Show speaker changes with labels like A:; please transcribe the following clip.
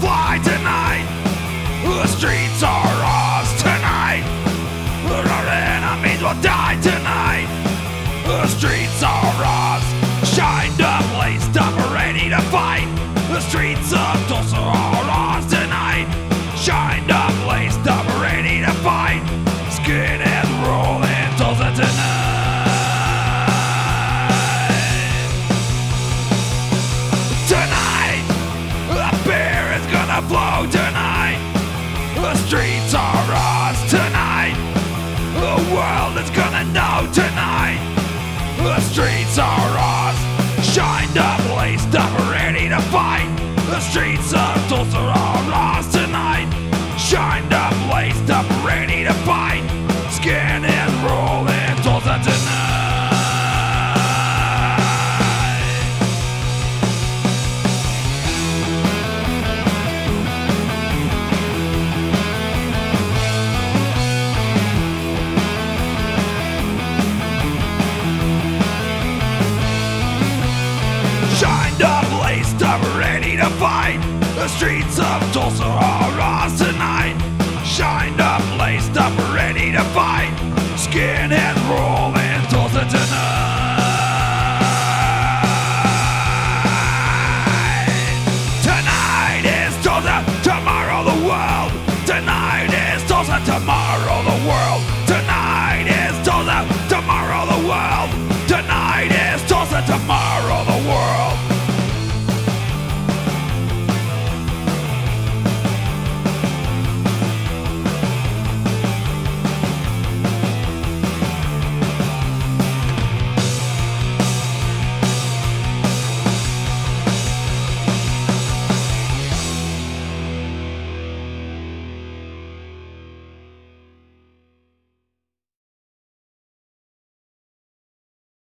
A: fly tonight. The streets are ours tonight. Our enemies will die tonight. The streets are ours. Shined up, laced up, ready to fight. The streets of Tulsa are ours tonight. Shined up, laced up, ready to fight. Skinheads The streets are ours tonight. The world is gonna know tonight. The streets are ours. Shined up, laced up, ready to fight. The streets of to fight. The streets of Tulsa are ours tonight. Shined up, laced up, ready to fight. Skin and roll in Tulsa tonight.